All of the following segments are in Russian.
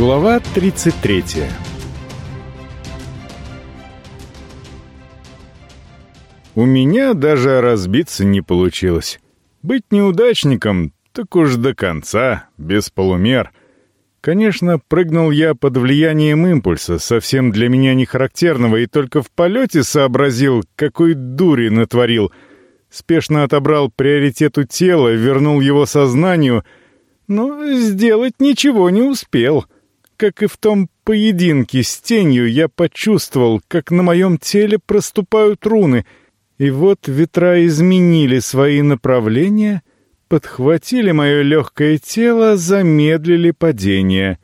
Глава 33 У меня даже разбиться не получилось. Быть неудачником, так уж до конца, без полумер. Конечно, прыгнул я под влиянием импульса, совсем для меня не характерного, и только в полете сообразил, какой дури натворил. Спешно отобрал приоритет у тела, вернул его сознанию, но сделать ничего не успел. Как и в том поединке с тенью, я почувствовал, как на моем теле проступают руны, и вот ветра изменили свои направления — подхватили мое легкое тело, замедлили падение.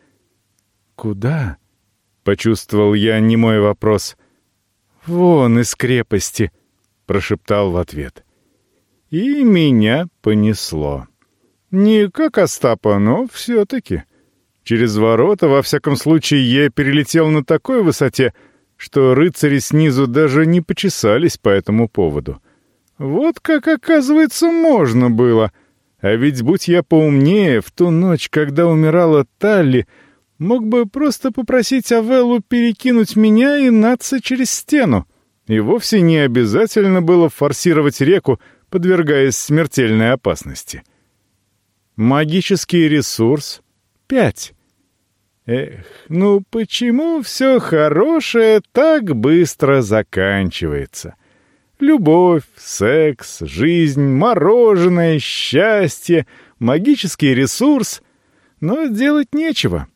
«Куда?» — почувствовал я немой вопрос. «Вон из крепости», — прошептал в ответ. И меня понесло. Не как Остапа, но все-таки. Через ворота, во всяком случае, я перелетел на такой высоте, что рыцари снизу даже не почесались по этому поводу. Вот как, оказывается, можно было — а ведь будь я поумнее, в ту ночь, когда умирала Талли, мог бы просто попросить Авеллу перекинуть меня и наться через стену. И вовсе не обязательно было форсировать реку, подвергаясь смертельной опасности. Магический ресурс — пять. Эх, ну почему все хорошее так быстро заканчивается? — Любовь, секс, жизнь, мороженое, счастье, магический ресурс. Но делать нечего.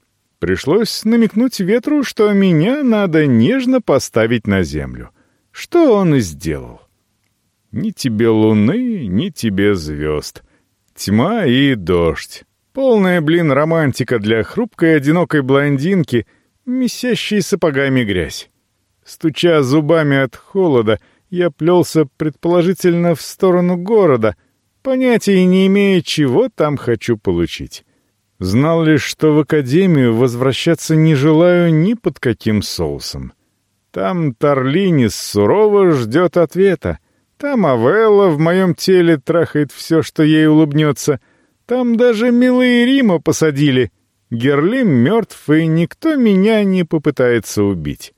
Пришлось намекнуть ветру, что меня надо нежно поставить на землю. Что он и сделал. Ни тебе луны, ни тебе звезд. Тьма и дождь. Полная, блин, романтика для хрупкой одинокой блондинки, месящей сапогами грязь. Стуча зубами от холода, я плелся, предположительно, в сторону города, понятия не имея, чего там хочу получить. Знал лишь, что в академию возвращаться не желаю ни под каким соусом. Там Тарлинис сурово ждет ответа. Там Авелла в моем теле трахает все, что ей улыбнется. Там даже милые Рима посадили. Герлим мертв, и никто меня не попытается убить.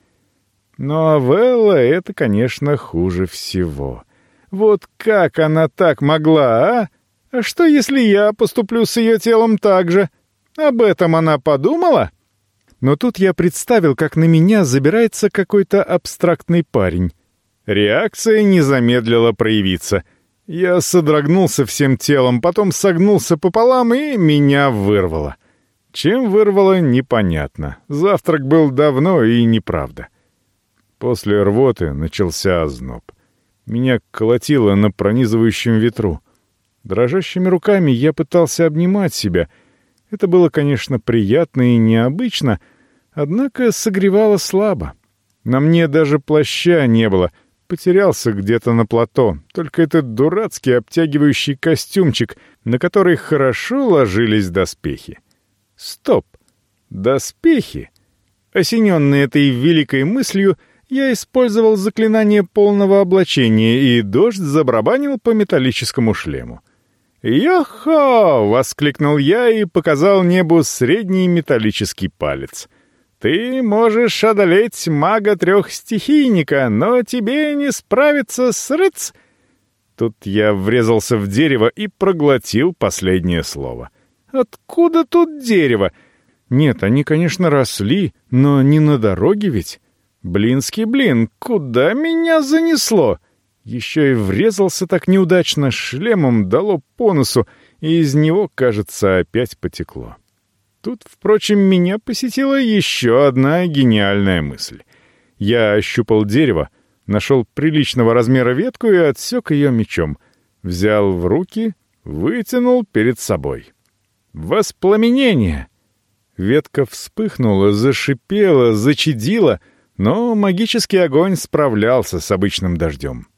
Но Авелла — это, конечно, хуже всего. Вот как она так могла, а? А что, если я поступлю с ее телом так же? Об этом она подумала? Но тут я представил, как на меня забирается какой-то абстрактный парень. Реакция не замедлила проявиться. Я содрогнулся всем телом, потом согнулся пополам, и меня вырвало. Чем вырвало, непонятно. Завтрак был давно и неправда. После рвоты начался озноб. Меня колотило на пронизывающем ветру. Дрожащими руками я пытался обнимать себя. Это было, конечно, приятно и необычно, однако согревало слабо. На мне даже плаща не было, потерялся где-то на плато, только этот дурацкий обтягивающий костюмчик, на который хорошо ложились доспехи. Стоп! Доспехи! Осененный этой великой мыслью — я использовал заклинание полного облачения, и дождь забрабанил по металлическому шлему. «Йо-хо!» — воскликнул я и показал небу средний металлический палец. «Ты можешь одолеть мага-трехстихийника, но тебе не справиться с рыц...» Тут я врезался в дерево и проглотил последнее слово. «Откуда тут дерево?» Нет, они, конечно, росли, но не на дороге ведь. Блинский блин, куда меня занесло? Еще и врезался так неудачно, шлемом дало по носу, и из него, кажется, опять потекло. Тут, впрочем, меня посетила еще одна гениальная мысль. Я ощупал дерево, нашел приличного размера ветку и отсек ее мечом. Взял в руки, вытянул перед собой. Воспламенение! Ветка вспыхнула, зашипела, зачадила — но магический огонь справлялся с обычным дождем.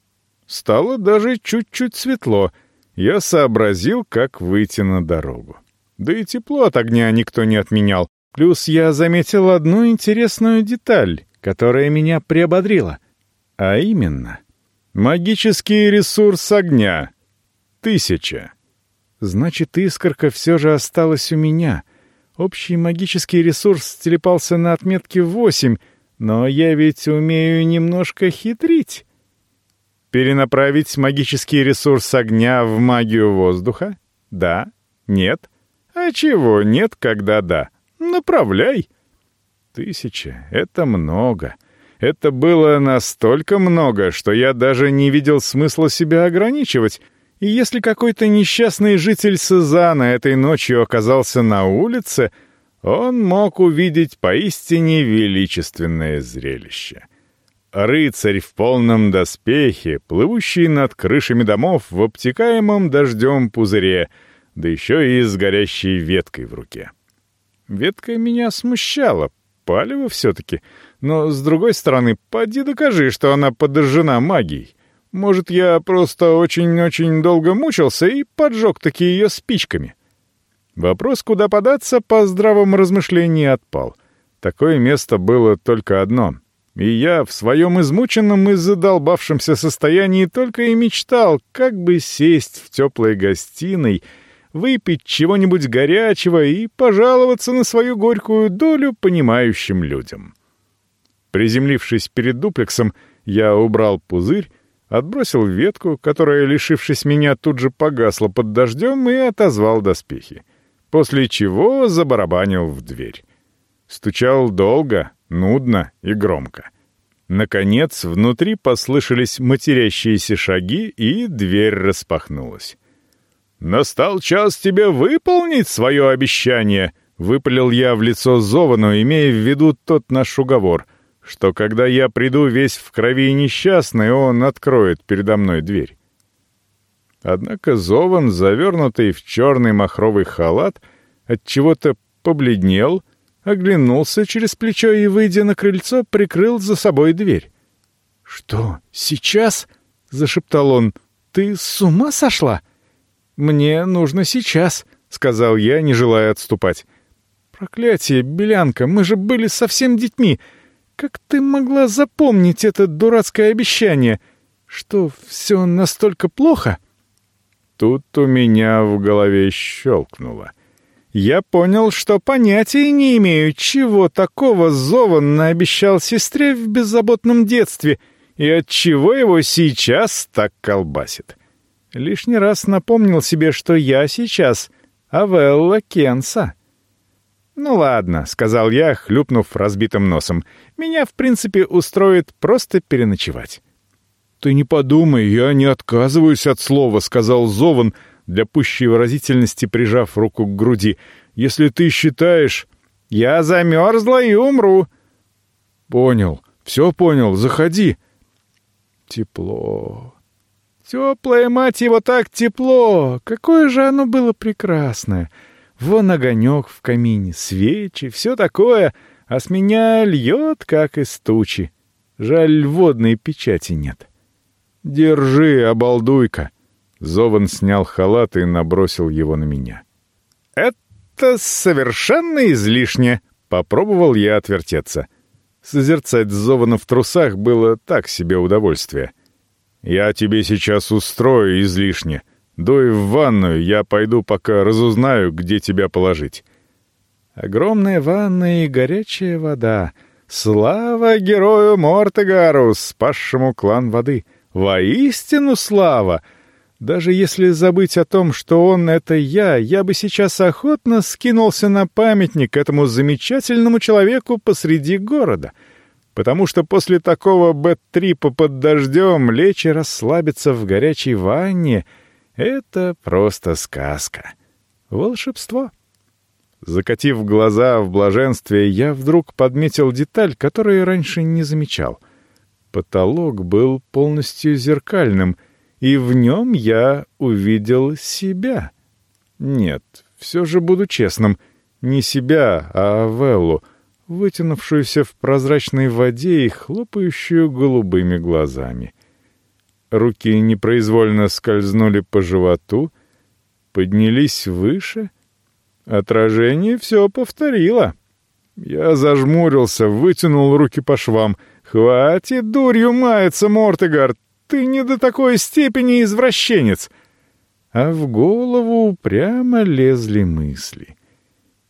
Стало даже чуть-чуть светло. Я сообразил, как выйти на дорогу. Да и тепло от огня никто не отменял. Плюс я заметил одну интересную деталь, которая меня приободрила. А именно, магический ресурс огня. Тысяча. Значит, искорка все же осталась у меня. Общий магический ресурс телепался на отметке восемь, но я ведь умею немножко хитрить. Перенаправить магический ресурс огня в магию воздуха? Да? Нет? А чего нет, когда да? Направляй. Тысяча — это много. Это было настолько много, что я даже не видел смысла себя ограничивать. И если какой-то несчастный житель Сезана этой ночью оказался на улице, он мог увидеть поистине величественное зрелище. Рыцарь в полном доспехе, плывущий над крышами домов в обтекаемом дождем пузыре, да еще и с горящей веткой в руке. Ветка меня смущала, палево все-таки. Но, с другой стороны, поди докажи, что она подожжена магией. Может, я просто очень-очень долго мучился и поджег такие ее спичками. Вопрос, куда податься, по здравому размышлению отпал. Такое место было только одно. И я в своем измученном и задолбавшемся состоянии только и мечтал, как бы сесть в теплой гостиной — выпить чего-нибудь горячего и пожаловаться на свою горькую долю понимающим людям. Приземлившись перед дуплексом, я убрал пузырь, отбросил ветку, которая, лишившись меня, тут же погасла под дождем и отозвал доспехи, после чего забарабанил в дверь. Стучал долго, нудно и громко. Наконец, внутри послышались матерящиеся шаги, и дверь распахнулась. «Настал час тебе выполнить свое обещание», — выпалил я в лицо Зовану, имея в виду тот наш уговор, что когда я приду весь в крови несчастный, он откроет передо мной дверь. Однако Зован, завернутый в черный махровый халат, от чего то побледнел, оглянулся через плечо и, выйдя на крыльцо, прикрыл за собой дверь. «Что, сейчас?» — зашептал он. «Ты с ума сошла?» «Мне нужно сейчас», — сказал я, не желая отступать. «Проклятие, Белянка, мы же были совсем детьми. Как ты могла запомнить это дурацкое обещание? Что, все настолько плохо?» Тут у меня в голове щелкнуло. Я понял, что понятия не имею, чего такого Зован наобещал сестре в беззаботном детстве и от чего его сейчас так колбасит. Лишний раз напомнил себе, что я сейчас Авелла Кенса. «Ну ладно», — сказал я, хлюпнув разбитым носом. «Меня, в принципе, устроит просто переночевать». «Ты не подумай, я не отказываюсь от слова», — сказал Зован, для пущей выразительности прижав руку к груди. «Если ты считаешь...» «Я замерзла и умру». «Понял, все понял, заходи». Тепло, Теплое, мать его, так тепло! Какое же оно было прекрасное! Вон огонек в камине, свечи, все такое, а с меня льет, как из тучи. Жаль, водной печати нет. «Держи, обалдуйка!» Зован снял халат и набросил его на меня. «Это совершенно излишне!» — попробовал я отвертеться. Созерцать Зована в трусах было так себе удовольствие — я тебе сейчас устрою излишне. Дуй в ванную, я пойду пока разузнаю, где тебя положить». Огромная ванна и горячая вода. Слава герою Мортегару, спасшему клан воды. Воистину слава! Даже если забыть о том, что он — это я, я бы сейчас охотно скинулся на памятник этому замечательному человеку посреди города — потому что после такого бэт-трипа под дождем лечь и расслабиться в горячей ванне — это просто сказка. Волшебство. Закатив глаза в блаженстве, я вдруг подметил деталь, которую раньше не замечал. Потолок был полностью зеркальным, и в нем я увидел себя. Нет, все же буду честным, не себя, а Веллу — вытянувшуюся в прозрачной воде и хлопающую голубыми глазами. Руки непроизвольно скользнули по животу, поднялись выше. Отражение все повторило. Я зажмурился, вытянул руки по швам. «Хватит дурью маяться, Мортегард! Ты не до такой степени извращенец!» А в голову прямо лезли мысли —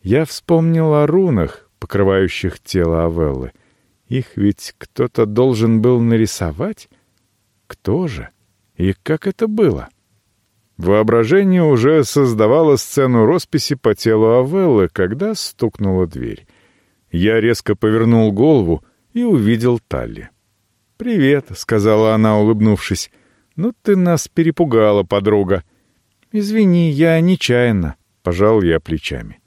Я вспомнил о рунах, покрывающих тело Авеллы. Их ведь кто-то должен был нарисовать? Кто же? И как это было? Воображение уже создавало сцену росписи по телу Авеллы, когда стукнула дверь. Я резко повернул голову и увидел Талли. «Привет», — сказала она, улыбнувшись. «Ну ты нас перепугала, подруга». «Извини, я нечаянно», — пожал я плечами.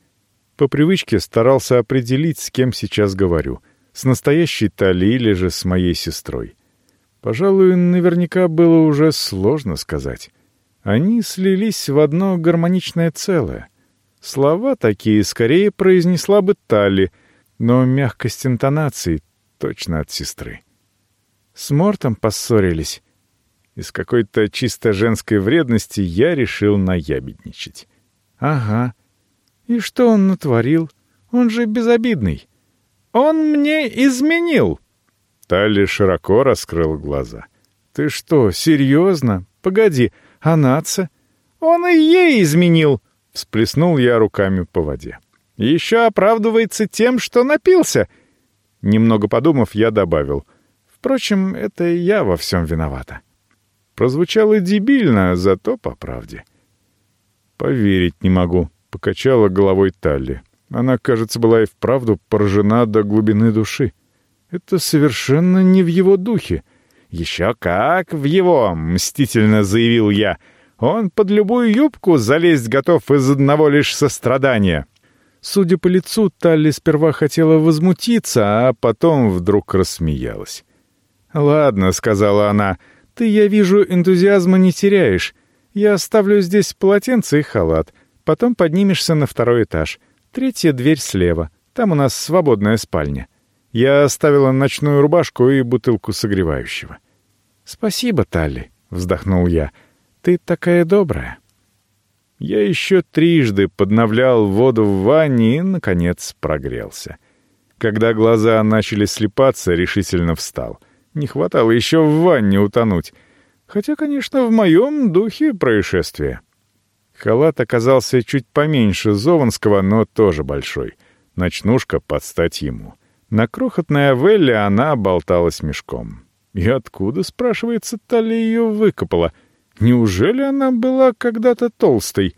По привычке старался определить, с кем сейчас говорю. С настоящей Талли или же с моей сестрой. Пожалуй, наверняка было уже сложно сказать. Они слились в одно гармоничное целое. Слова такие скорее произнесла бы Талли, но мягкость интонаций точно от сестры. С Мортом поссорились. Из какой-то чисто женской вредности я решил наябедничать. Ага. И что он натворил? Он же безобидный. Он мне изменил. Талли широко раскрыл глаза. Ты что, серьезно? Погоди, а наца? Он и ей изменил. Всплеснул я руками по воде. Еще оправдывается тем, что напился. Немного подумав, я добавил. Впрочем, это я во всем виновата. Прозвучало дебильно, зато по правде. «Поверить не могу», — покачала головой Талли. Она, кажется, была и вправду поражена до глубины души. Это совершенно не в его духе. «Еще как в его!» — мстительно заявил я. «Он под любую юбку залезть готов из одного лишь сострадания». Судя по лицу, Талли сперва хотела возмутиться, а потом вдруг рассмеялась. «Ладно», — сказала она, — ты, я вижу, энтузиазма не теряешь. Я оставлю здесь полотенце и халат. Потом поднимешься на второй этаж. Третья дверь слева. Там у нас свободная спальня. Я оставила ночную рубашку и бутылку согревающего. «Спасибо, Талли», — вздохнул я. «Ты такая добрая». Я еще трижды подновлял воду в ванне и, наконец, прогрелся. Когда глаза начали слепаться, решительно встал — не хватало еще в ванне утонуть. Хотя, конечно, в моем духе происшествия. Халат оказался чуть поменьше Зованского, но тоже большой. Ночнушка под стать ему. На крохотной Авелле она болталась мешком. И откуда, спрашивается, талия ее выкопала? Неужели она была когда-то толстой?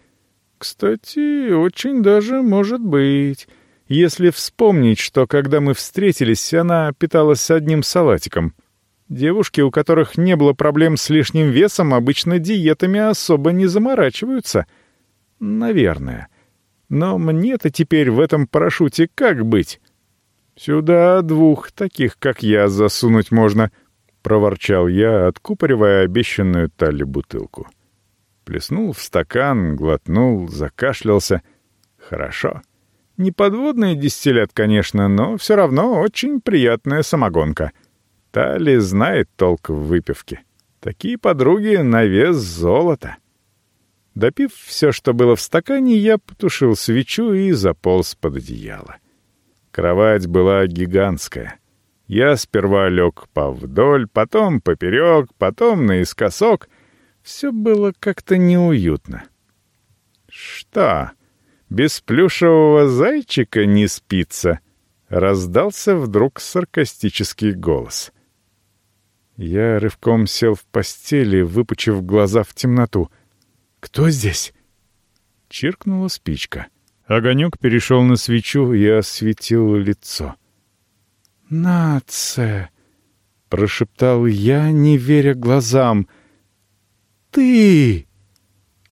Кстати, очень даже может быть. Если вспомнить, что когда мы встретились, она питалась одним салатиком — Девушки, у которых не было проблем с лишним весом, обычно диетами особо не заморачиваются. Наверное. Но мне-то теперь в этом парашюте как быть? Сюда двух таких, как я, засунуть можно, — проворчал я, откупоривая обещанную Талли бутылку. Плеснул в стакан, глотнул, закашлялся. Хорошо. Не подводный дистиллят, конечно, но все равно очень приятная самогонка — Тали знает толк в выпивке. Такие подруги на вес золота. Допив все, что было в стакане, я потушил свечу и заполз под одеяло. Кровать была гигантская. Я сперва лег повдоль, потом поперек, потом наискосок. Все было как-то неуютно. «Что, без плюшевого зайчика не спится?» — раздался вдруг саркастический голос — я рывком сел в постели, выпучив глаза в темноту. «Кто здесь?» Чиркнула спичка. Огонек перешел на свечу и осветил лицо. «Нация!» — прошептал я, не веря глазам. «Ты!»